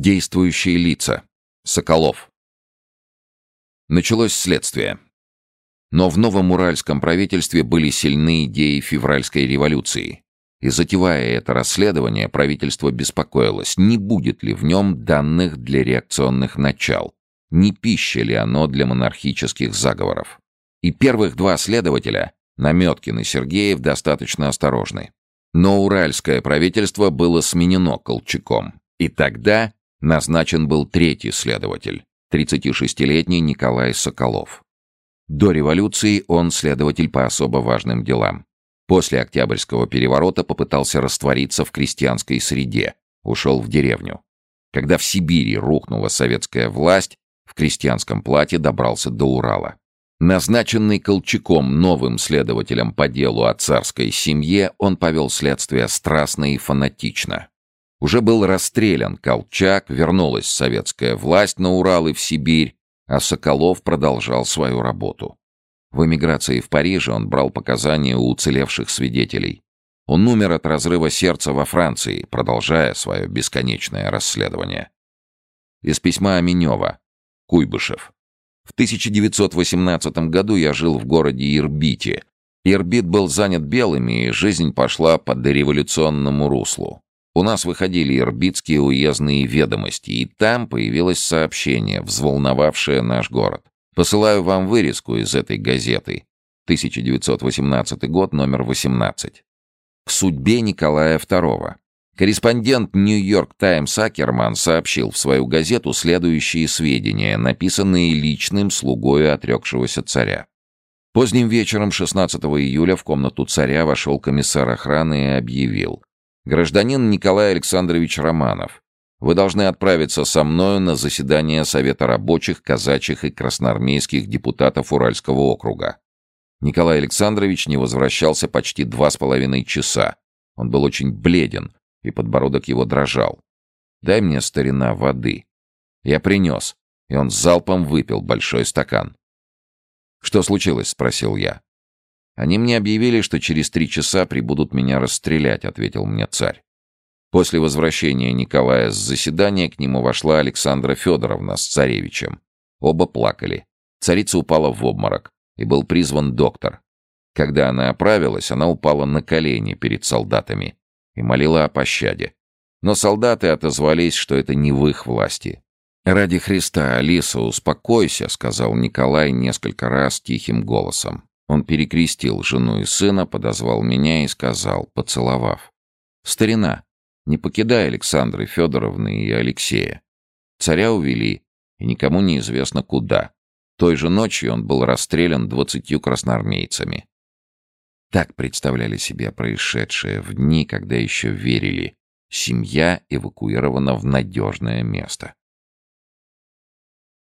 Действующие лица. Соколов. Началось следствие. Но в новом уральском правительстве были сильны идеи февральской революции. И затевая это расследование, правительство беспокоилось, не будет ли в нем данных для реакционных начал, не пища ли оно для монархических заговоров. И первых два следователя, Наметкин и Сергеев, достаточно осторожны. Но уральское правительство было сменено Колчаком. И тогда назначен был третий следователь, 36-летний Николай Соколов. До революции он следователь по особо важным делам. После Октябрьского переворота попытался раствориться в крестьянской среде, ушел в деревню. Когда в Сибири рухнула советская власть, в крестьянском платье добрался до Урала. Назначенный Колчаком новым следователем по делу о царской семье, он повел следствие страстно и фанатично. Уже был расстрелян Колчак, вернулась советская власть на Урал и в Сибирь, а Соколов продолжал свою работу. В эмиграции в Париже он брал показания у уцелевших свидетелей. Он умер от разрыва сердца во Франции, продолжая свое бесконечное расследование. Из письма Аминева. Куйбышев. В 1918 году я жил в городе Ирбите. Ирбит был занят белыми, и жизнь пошла по дореволюционному руслу. У нас выходили ирбитские уездные ведомости, и там появилось сообщение, взволновавшее наш город. Посылаю вам вырезку из этой газеты. 1918 год, номер 18. К судьбе Николая II. Корреспондент «Нью-Йорк Таймс» Акерман сообщил в свою газету следующие сведения, написанные личным слугою отрекшегося царя. Поздним вечером 16 июля в комнату царя вошел комиссар охраны и объявил. Гражданин Николай Александрович Романов, вы должны отправиться со мною на заседание Совета рабочих, казачьих и красноармейских депутатов Уральского округа. Николай Александрович не возвращался почти два с половиной часа. Он был очень бледен, и подбородок его дрожал. «Дай мне, старина, воды». Я принес, и он залпом выпил большой стакан. «Что случилось?» — спросил я. «Они мне объявили, что через три часа прибудут меня расстрелять», — ответил мне царь. После возвращения Николая с заседания к нему вошла Александра Федоровна с царевичем. Оба плакали. Царица упала в обморок, и был призван доктор. Когда она оправилась, она упала на колени перед солдатами и молила о пощаде. Но солдаты отозвались, что это не в их власти. «Ради Христа, Алиса, успокойся», — сказал Николай несколько раз тихим голосом. Он перекрестил жену и сына, подозвал меня и сказал, поцеловав. «Старина, не покидай Александры Федоровны и Алексея. Царя увели, и никому не известно куда. Той же ночью он был расстрелян двадцатью красноармейцами. Так представляли себе происшедшее в дни, когда еще верили. Семья эвакуирована в надежное место.